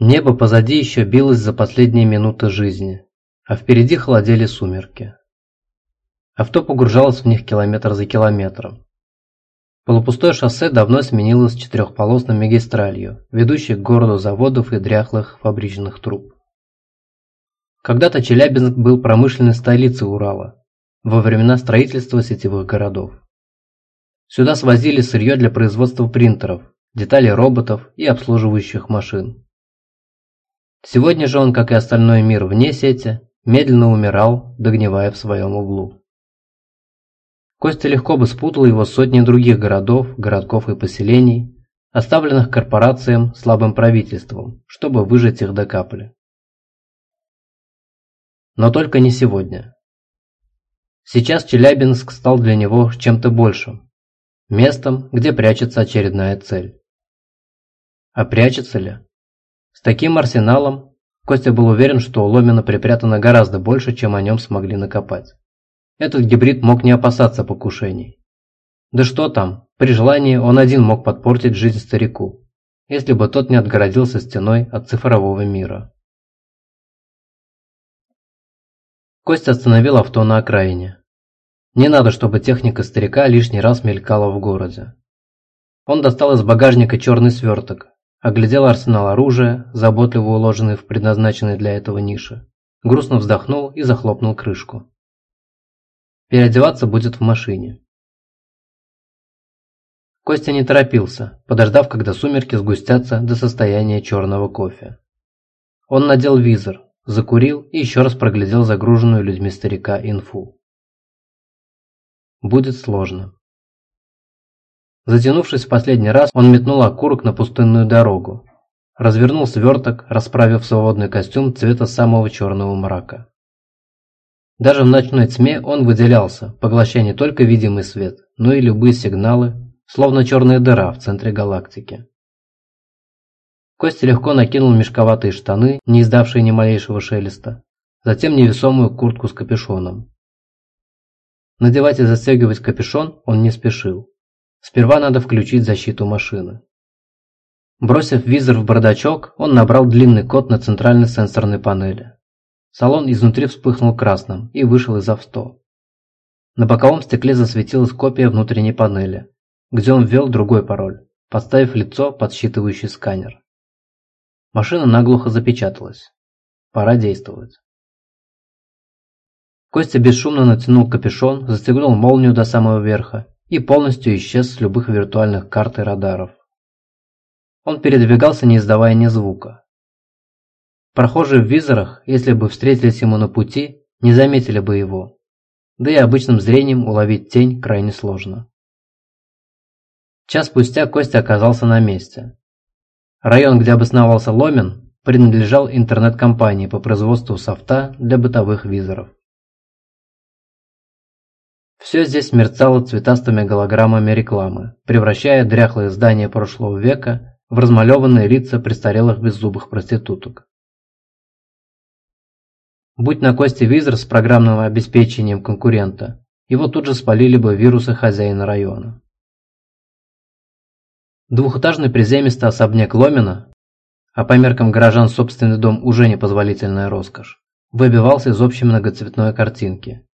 Небо позади еще билось за последние минуты жизни, а впереди холодели сумерки. Авто погружалось в них километр за километром. Полупустое шоссе давно сменилось четырехполосной магистралью, ведущей к городу заводов и дряхлых фабричных труб. Когда-то Челябинск был промышленной столицей Урала, во времена строительства сетевых городов. Сюда свозили сырье для производства принтеров, детали роботов и обслуживающих машин. Сегодня же он, как и остальной мир вне сети, медленно умирал, догнивая в своем углу. Костя легко бы спутал его с сотней других городов, городков и поселений, оставленных корпорациям слабым правительством, чтобы выжать их до капли. Но только не сегодня. Сейчас Челябинск стал для него чем-то большим, местом, где прячется очередная цель. А прячется ли? С таким арсеналом Костя был уверен, что у Ломина припрятано гораздо больше, чем о нем смогли накопать. Этот гибрид мог не опасаться покушений. Да что там, при желании он один мог подпортить жизнь старику, если бы тот не отгородился стеной от цифрового мира. Костя остановил авто на окраине. Не надо, чтобы техника старика лишний раз мелькала в городе. Он достал из багажника черный сверток, Оглядел арсенал оружия, заботливо уложенный в предназначенной для этого нише. Грустно вздохнул и захлопнул крышку. Переодеваться будет в машине. Костя не торопился, подождав, когда сумерки сгустятся до состояния черного кофе. Он надел визор, закурил и еще раз проглядел загруженную людьми старика инфу. Будет сложно. Затянувшись в последний раз, он метнул окурок на пустынную дорогу. Развернул сверток, расправив свободный костюм цвета самого черного мрака. Даже в ночной тьме он выделялся, поглощая не только видимый свет, но и любые сигналы, словно черная дыра в центре галактики. Костя легко накинул мешковатые штаны, не издавшие ни малейшего шелеста, затем невесомую куртку с капюшоном. Надевать и застегивать капюшон он не спешил. Сперва надо включить защиту машины. Бросив визор в бардачок, он набрал длинный код на центральной сенсорной панели. Салон изнутри вспыхнул красным и вышел из авто. На боковом стекле засветилась копия внутренней панели, где он ввел другой пароль, подставив лицо под считывающий сканер. Машина наглухо запечаталась. Пора действовать. Костя бесшумно натянул капюшон, застегнул молнию до самого верха и полностью исчез с любых виртуальных карт и радаров. Он передвигался, не издавая ни звука. Прохожие в визорах, если бы встретились ему на пути, не заметили бы его. Да и обычным зрением уловить тень крайне сложно. Час спустя Костя оказался на месте. Район, где обосновался Ломин, принадлежал интернет-компании по производству софта для бытовых визоров. Все здесь мерцало цветастыми голограммами рекламы, превращая дряхлые здания прошлого века в размалеванные лица престарелых беззубых проституток. Будь на Косте визор с программным обеспечением конкурента, его тут же спалили бы вирусы хозяина района. Двухэтажный приземистый особняк Ломина, а по меркам горожан собственный дом уже непозволительная роскошь, выбивался из общей многоцветной картинки,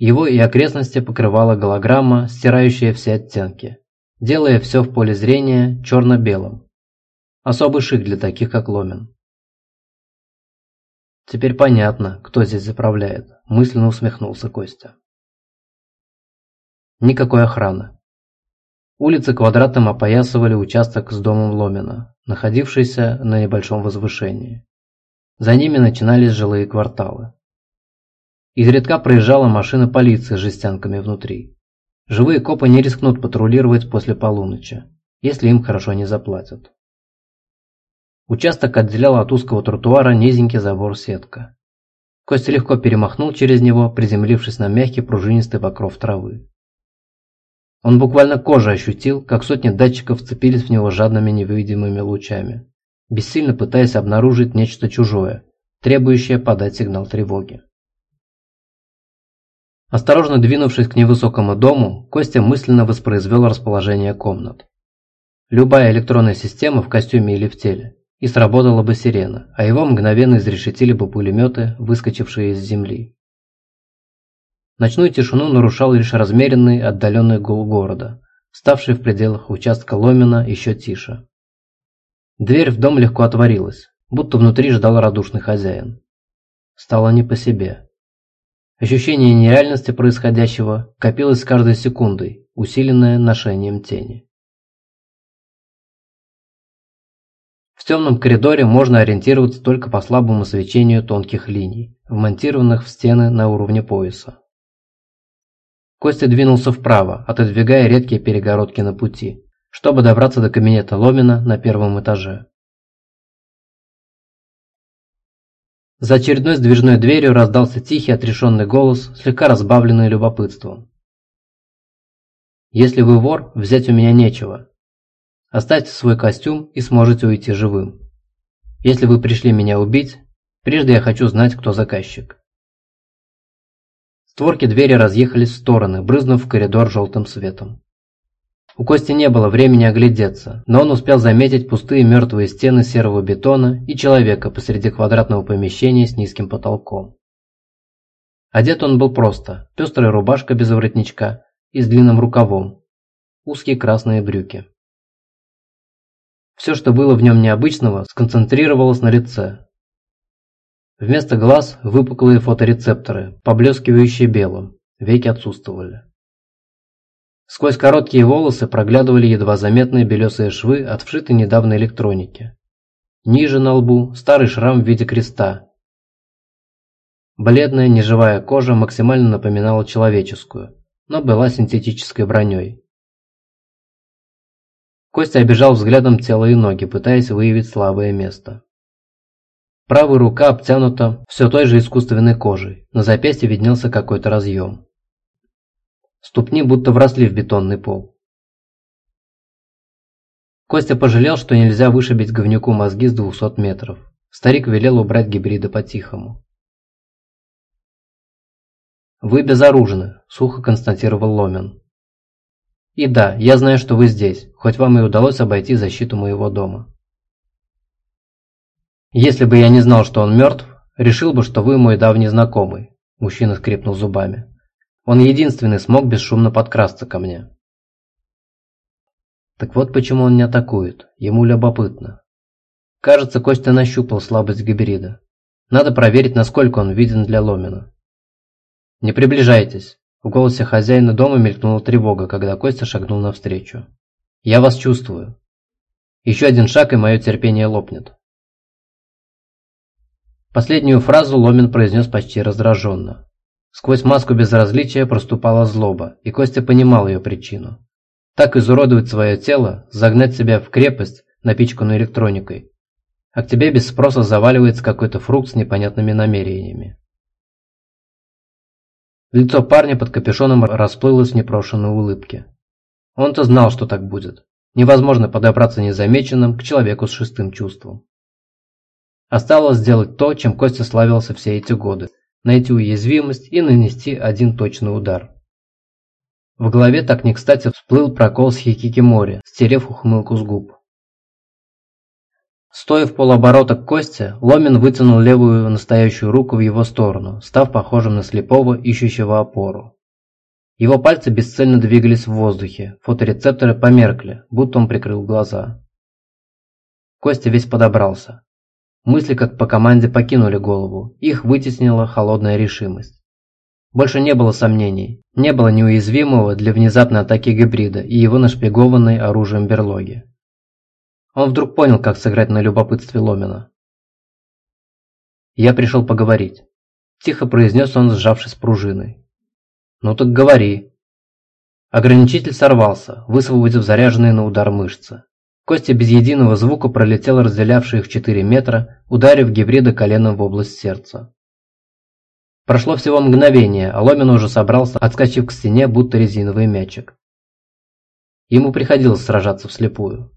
его и окрестности покрывала голограмма, стирающая все оттенки, делая все в поле зрения черно-белым. Особый шик для таких, как Ломин. Теперь понятно, кто здесь заправляет, мысленно усмехнулся Костя. Никакой охраны. Улицы квадратом опоясывали участок с домом Ломина, находившийся на небольшом возвышении. За ними начинались жилые кварталы. Изредка проезжала машина полиции с жестянками внутри. Живые копы не рискнут патрулировать после полуночи, если им хорошо не заплатят. Участок отделял от узкого тротуара низенький забор-сетка. Костя легко перемахнул через него, приземлившись на мягкий пружинистый покров травы. Он буквально кожей ощутил, как сотни датчиков вцепились в него жадными невидимыми лучами, бессильно пытаясь обнаружить нечто чужое, требующее подать сигнал тревоги. Осторожно двинувшись к невысокому дому, Костя мысленно воспроизвел расположение комнат. Любая электронная система в костюме или в теле и сработала бы сирена, а его мгновенно изрешетили бы пулеметы, выскочившие из земли. Ночную тишину нарушал лишь размеренный отдаленный гул города, ставший в пределах участка Ломина еще тише. Дверь в дом легко отворилась, будто внутри ждал радушный хозяин. Стало не по себе. Ощущение нереальности происходящего копилось с каждой секундой, усиленное ношением тени. В темном коридоре можно ориентироваться только по слабому свечению тонких линий, вмонтированных в стены на уровне пояса. Костя двинулся вправо, отодвигая редкие перегородки на пути, чтобы добраться до кабинета Ломина на первом этаже. За очередной сдвижной дверью раздался тихий отрешенный голос, слегка разбавленный любопытством. «Если вы вор, взять у меня нечего. Оставьте свой костюм и сможете уйти живым. Если вы пришли меня убить, прежде я хочу знать, кто заказчик. Створки двери разъехались в стороны, брызнув в коридор желтым светом. У Кости не было времени оглядеться, но он успел заметить пустые мертвые стены серого бетона и человека посреди квадратного помещения с низким потолком. Одет он был просто, пестрая рубашка без воротничка и с длинным рукавом, узкие красные брюки. Все, что было в нем необычного, сконцентрировалось на лице. Вместо глаз выпуклые фоторецепторы, поблескивающие белым, веки отсутствовали. Сквозь короткие волосы проглядывали едва заметные белесые швы от вшитой недавно электроники. Ниже на лбу старый шрам в виде креста. Бледная, неживая кожа максимально напоминала человеческую, но была синтетической броней. Костя обижал взглядом тело и ноги, пытаясь выявить слабое место. Правая рука обтянута все той же искусственной кожей, на запястье виднелся какой-то разъем. Ступни будто вросли в бетонный пол. Костя пожалел, что нельзя вышибить говнюку мозги с 200 метров. Старик велел убрать гибрида по-тихому. «Вы безоружны», – сухо констатировал Ломин. И да, я знаю, что вы здесь, хоть вам и удалось обойти защиту моего дома. Если бы я не знал, что он мертв, решил бы, что вы мой давний знакомый. Мужчина скрипнул зубами. Он единственный смог бесшумно подкрасться ко мне. Так вот почему он не атакует. Ему любопытно. Кажется, Костя нащупал слабость гибрида. Надо проверить, насколько он виден для Ломина. «Не приближайтесь!» В голосе хозяина дома мелькнула тревога, когда Костя шагнул навстречу. «Я вас чувствую. Еще один шаг, и мое терпение лопнет». Последнюю фразу Ломин произнес почти раздраженно. Сквозь маску безразличия проступала злоба, и Костя понимал ее причину. Так изуродовать свое тело, загнать себя в крепость, напичканную электроникой. А к тебе без спроса заваливается какой-то фрукт с непонятными намерениями. Лицо парня под капюшоном расплылось в непрошенной улыбке. Он-то знал, что так будет. Невозможно подобраться незамеченным к человеку с шестым чувством. Осталось сделать то, чем Костя славился все эти годы. Найти уязвимость и нанести один точный удар. В голове так не кстати всплыл прокол с Хикикимори, стерев ухмылку с губ. Стоя в полоборота к Косте, Ломин вытянул левую настоящую руку в его сторону, став похожим на слепого, ищущего опору. Его пальцы бесцельно двигались в воздухе, фоторецепторы померкли, будто он прикрыл глаза. Костя весь подобрался. Мысли, как по команде, покинули голову, их вытеснила холодная решимость. Больше не было сомнений, не было неуязвимого для внезапной атаки гибрида и его нашпигованной оружием берлоги. Он вдруг понял, как сыграть на любопытстве Ломина. «Я пришел поговорить», – тихо произнес он, сжавшись пружиной. «Ну так говори». Ограничитель сорвался, высвободив заряженные на удар мышцы. Костя без единого звука пролетел разделявший их 4 метра, ударив гибрида коленом в область сердца. Прошло всего мгновение, а Ломин уже собрался, отскочив к стене, будто резиновый мячик. Ему приходилось сражаться вслепую.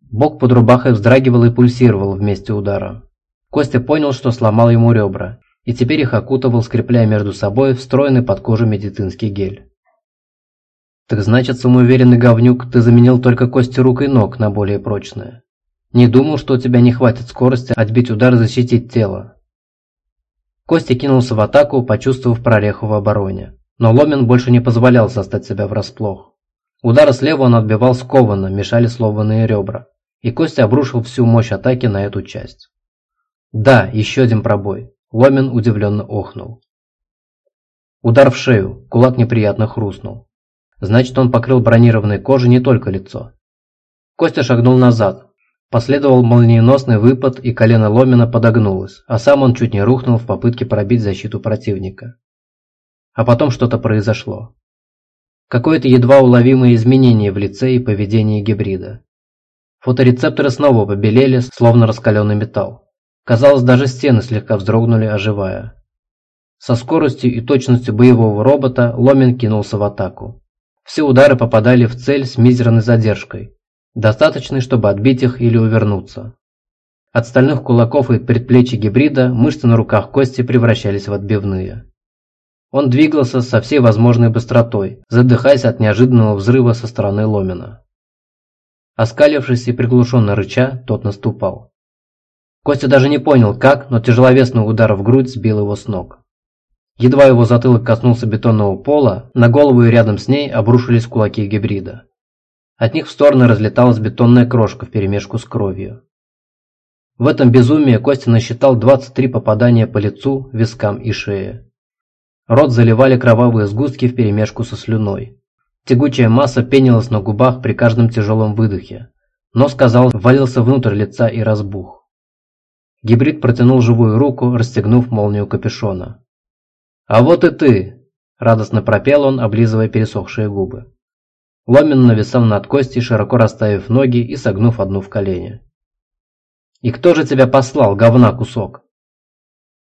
Бок под рубахой вздрагивал и пульсировал вместе удара. Костя понял, что сломал ему ребра, и теперь их окутывал, скрепляя между собой встроенный под кожу медицинский гель. «Так значит, самоуверенный говнюк, ты заменил только кости рук и ног на более прочные». Не думал, что у тебя не хватит скорости отбить удар и защитить тело. Костя кинулся в атаку, почувствовав прореху в обороне. Но Ломин больше не позволял застать себя врасплох. Удары слева он отбивал скованно, мешали сломанные ребра. И Костя обрушил всю мощь атаки на эту часть. Да, еще один пробой. Ломин удивленно охнул. Удар в шею, кулак неприятно хрустнул. Значит, он покрыл бронированной кожей не только лицо. Костя шагнул назад. Последовал молниеносный выпад, и колено Ломина подогнулось, а сам он чуть не рухнул в попытке пробить защиту противника. А потом что-то произошло. Какое-то едва уловимое изменение в лице и поведении гибрида. Фоторецепторы снова побелели, словно раскаленный металл. Казалось, даже стены слегка вздрогнули, оживая. Со скоростью и точностью боевого робота Ломин кинулся в атаку. Все удары попадали в цель с мизерной задержкой, достаточной, чтобы отбить их или увернуться. От стальных кулаков и предплечий гибрида мышцы на руках кости превращались в отбивные. Он двигался со всей возможной быстротой, задыхаясь от неожиданного взрыва со стороны Ломина. Оскалившись и приглушенно рыча, тот наступал. Костя даже не понял, как, но тяжеловесный удар в грудь сбил его с ног. Едва его затылок коснулся бетонного пола, на голову и рядом с ней обрушились кулаки гибрида. От них в стороны разлеталась бетонная крошка вперемешку с кровью. В этом безумии Костя насчитал 23 попадания по лицу, вискам и шее. Рот заливали кровавые сгустки вперемешку со слюной. Тягучая масса пенилась на губах при каждом тяжелом выдохе. Нос, казалось, ввалился внутрь лица и разбух. Гибрид протянул живую руку, расстегнув молнию капюшона. «А вот и ты!» – радостно пропел он, облизывая пересохшие губы. Ломин нависал над Костей, широко расставив ноги и согнув одну в колени. «И кто же тебя послал, говна кусок?»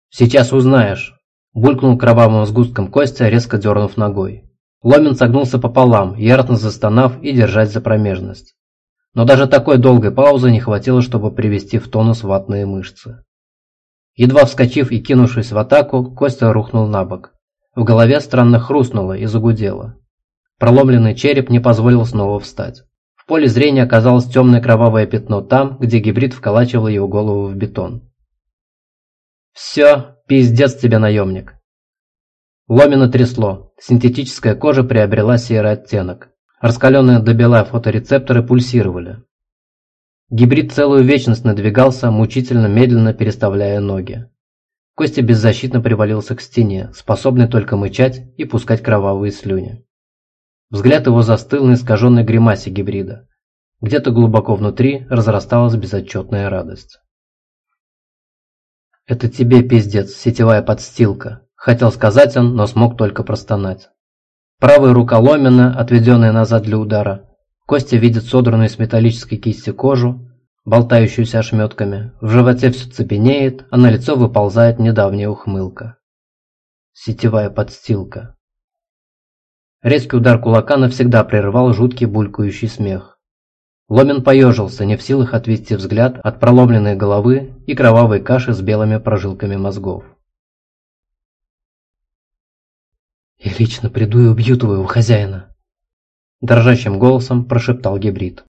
«Сейчас узнаешь», Булькнул кровавым сгустком Костя, резко дернув ногой. Ломин согнулся пополам, яростно застонав и держать за промежность. Но даже такой долгой паузы не хватило, чтобы привести в тонус ватные мышцы. Едва вскочив и кинувшись в атаку, Костя рухнул на бок. В голове странно хрустнуло и загудело. Проломленный череп не позволил снова встать. В поле зрения оказалось темное кровавое пятно там, где гибрид вколачивал его голову в бетон. «Все, пиздец тебе, наемник!» Ломина трясло, синтетическая кожа приобрела серый оттенок. Раскаленные до бела фоторецепторы пульсировали. Гибрид целую вечность надвигался, мучительно медленно переставляя ноги. Костя беззащитно привалился к стене, способный только мычать и пускать кровавые слюни. Взгляд его застыл на искаженной гримасе гибрида. Где-то глубоко внутри разрасталась безотчетная радость. «Это тебе пиздец, сетевая подстилка», – хотел сказать он, но смог только простонать. Правая рука ломина, отведенная назад для удара. Костя видит содранную с металлической кисти кожу, болтающуюся ошметками. В животе все цепенеет, а на лицо выползает недавняя ухмылка. Сетевая подстилка. Резкий удар кулака навсегда прервал жуткий булькающий смех. Ломин поежился, не в силах отвести взгляд от проломленной головы и кровавой каши с белыми прожилками мозгов. «Я лично приду и убью твоего хозяина!» Дрожащим голосом прошептал гибрид.